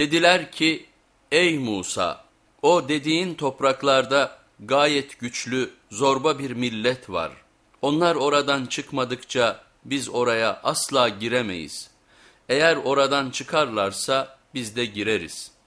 Dediler ki ey Musa o dediğin topraklarda gayet güçlü zorba bir millet var. Onlar oradan çıkmadıkça biz oraya asla giremeyiz. Eğer oradan çıkarlarsa biz de gireriz.''